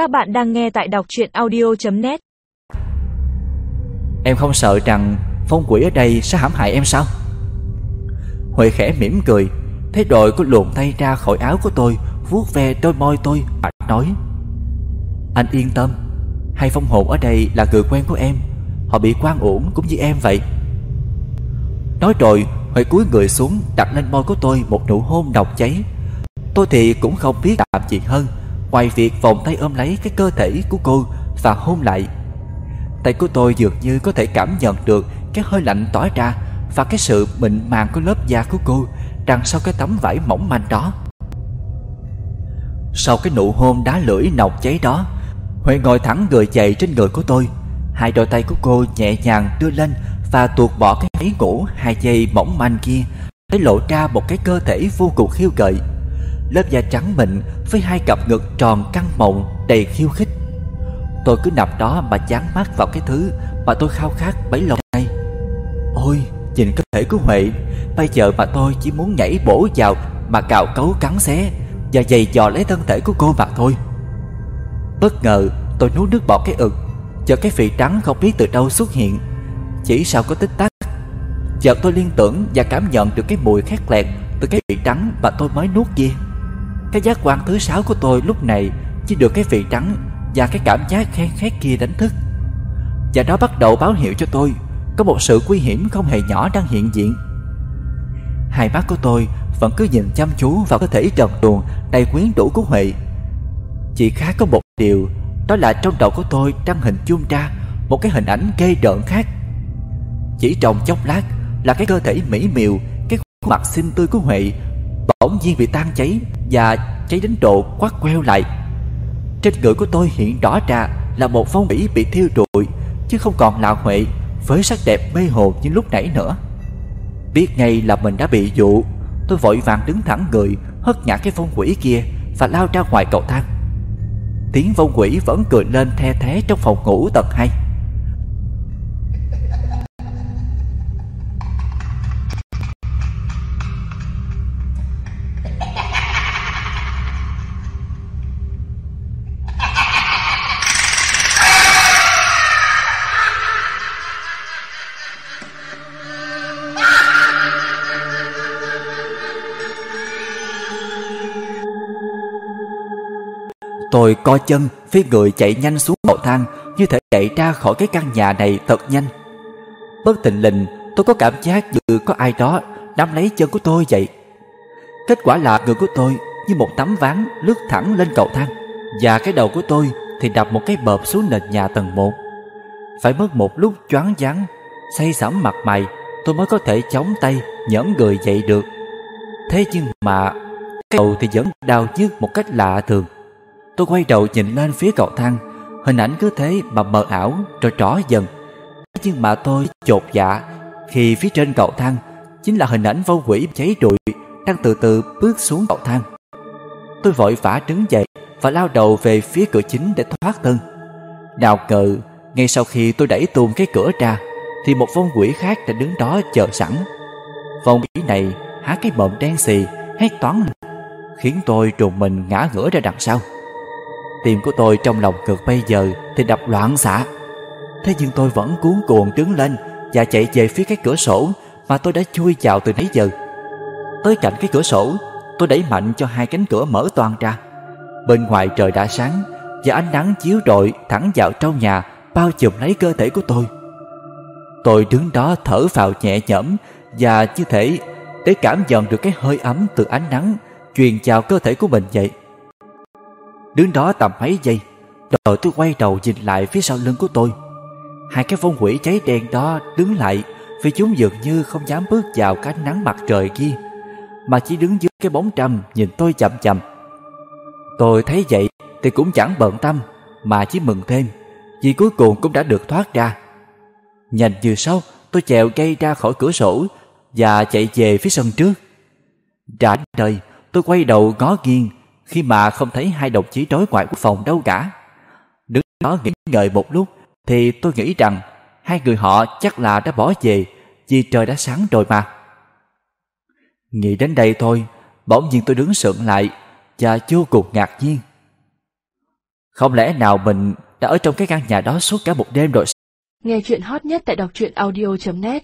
Các bạn đang nghe tại đọc truyện audio.net Em không sợ rằng phong quỷ ở đây sẽ hãm hại em sao? Huệ khẽ mỉm cười, Thấy đội có luồn tay ra khỏi áo của tôi, vuốt ve đôi môi tôi và nói, Anh yên tâm, Hai phong hồn ở đây là người quen của em, Họ bị quan uổng cũng như em vậy. Nói rồi, Huệ cúi người xuống, đặt lên môi của tôi một nụ hôn nồng cháy. Tôi thì cũng không biết làm gì hơn. Ngoài việc vòng tay ôm lấy cái cơ thể của cô và hôn lại, Tay của tôi dường như có thể cảm nhận được cái hơi lạnh tỏa ra Và cái sự mịn màng của lớp da của cô Đằng sau cái tấm vải mỏng manh đó. Sau cái nụ hôn đá lưỡi nọc cháy đó, Huệ ngồi thẳng người dậy trên người của tôi. Hai đôi tay của cô nhẹ nhàng đưa lên Và tuột bỏ cái váy ngủ hai giây mỏng manh kia, Để lộ ra một cái cơ thể vô cùng khiêu gợi. Lớp da trắng mịn với hai cặp ngực tròn căng mộng đầy khiêu khích. Tôi cứ nằm đó mà chán mắt vào cái thứ mà tôi khao khát bấy lâu nay. Ôi, nhìn cơ thể của Huệ Bây giờ mà tôi chỉ muốn nhảy bổ vào mà cào cấu cắn xé Và giày dò lấy thân thể của cô mà thôi. Bất ngờ tôi nuốt nước bọt cái ực Chợt cái vị trắng không biết từ đâu xuất hiện Chỉ sau có tích tắc. Chợt tôi liên tưởng và cảm nhận được cái mùi khét lẹt Từ cái vị trắng mà tôi mới nuốt kia. Cái giác quan thứ sáu của tôi lúc này Chỉ được cái vị trắng Và cái cảm giác khen khét kia đánh thức. Và nó bắt đầu báo hiệu cho tôi Có một sự nguy hiểm không hề nhỏ đang hiện diện. Hai mắt của tôi vẫn cứ nhìn chăm chú vào cơ thể trần truồng đầy quyến rũ của Huệ. Chỉ khác có một điều, Đó là trong đầu của tôi đang hình chung ra Một cái hình ảnh gây rợn khác. Chỉ trong chốc lát Là cái cơ thể mỹ miều, Cái khuôn mặt xinh tươi của Huệ Bỗng nhiên bị tan cháy Và cháy đến độ quắt queo lại. Trên người của tôi hiện rõ ra Là một phong bỉ bị thiêu rụi, Chứ không còn là Huệ Với sắc đẹp mê hồn như lúc nãy nữa. Biết ngay là mình đã bị dụ, Tôi vội vàng đứng thẳng người, Hất ngã cái phong quỷ kia Và lao ra ngoài cầu thang. Tiếng phong quỷ vẫn cười lên the thế trong phòng ngủ tầng 2 Tôi co chân phi người chạy nhanh xuống cầu thang, Như thể chạy ra khỏi cái căn nhà này thật nhanh. Bất tình lình, tôi có cảm giác như có ai đó nắm lấy chân của tôi vậy. Kết quả là người của tôi như một tấm ván lướt thẳng lên cầu thang, Và cái đầu của tôi thì đập một cái bợp xuống nền nhà tầng 1 Phải mất một lúc choáng váng, Say sẩm mặt mày, Tôi mới có thể chống tay, nhẫn người dậy được. Thế nhưng mà, Cái đầu thì vẫn đau nhức một cách lạ thường. Tôi quay đầu nhìn lên phía cầu thang. Hình ảnh cứ thế mà mờ ảo, rồi rõ dần. Nhưng mà tôi chột dạ Khi phía trên cầu thang Chính là hình ảnh vô quỷ cháy rụi Đang từ từ bước xuống cầu thang. Tôi vội vã đứng dậy Và lao đầu về phía cửa chính để thoát thân. Nào ngờ, Ngay sau khi tôi đẩy tuôn cái cửa ra, Thì một vong quỷ khác đã đứng đó chờ sẵn. Vong quỷ này há cái mộm đen xì, Hét toán Khiến tôi trùng mình ngã ngửa ra đằng sau. Tim của tôi trong lòng cực bây giờ Thì đập loạn xạ Thế nhưng tôi vẫn cuốn cuồng đứng lên Và chạy về phía cái cửa sổ Mà tôi đã chui vào từ nãy giờ. Tới cạnh cái cửa sổ, Tôi đẩy mạnh cho hai cánh cửa mở toang ra. Bên ngoài trời đã sáng Và ánh nắng chiếu rọi thẳng vào trong nhà, Bao trùm lấy cơ thể của tôi. Tôi đứng đó thở vào nhẹ nhõm Và như thể để cảm nhận được cái hơi ấm từ ánh nắng Truyền vào cơ thể của mình vậy. Đứng đó tầm mấy giây Rồi tôi quay đầu nhìn lại phía sau lưng của tôi. Hai cái phong quỷ cháy đen đó đứng lại, Vì chúng dường như không dám bước vào cái nắng mặt trời kia, Mà chỉ đứng dưới cái bóng trầm nhìn tôi chậm chậm Tôi thấy vậy thì cũng chẳng bận tâm, Mà chỉ mừng thêm, Vì cuối cùng cũng đã được thoát ra. Nhanh như sau, tôi chèo cây ra khỏi cửa sổ Và chạy về phía sân trước. Đã đời tôi quay đầu ngó nghiêng khi mà không thấy hai đồng chí đối ngoại quốc phòng đâu cả. Đứng đó nghĩ ngợi một lúc thì tôi nghĩ rằng hai người họ chắc là đã bỏ về vì trời đã sáng rồi mà. Nghĩ đến đây thôi, bỗng nhiên tôi đứng sượng lại và vô cùng ngạc nhiên. Không lẽ nào mình đã ở trong cái căn nhà đó suốt cả một đêm rồi Nghe chuyện hot nhất tại đọc truyện audio.net